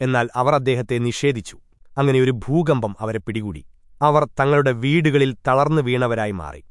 എന്നാൽ അവർ അദ്ദേഹത്തെ നിഷേധിച്ചു. അങ്ങനെ ഒരു ഭൂകമ്പം അവരെ പിടികൂടി. അവർ തങ്ങളുടെ വീടുകളിൽ തളർന്നു വീണവരായി മാറി.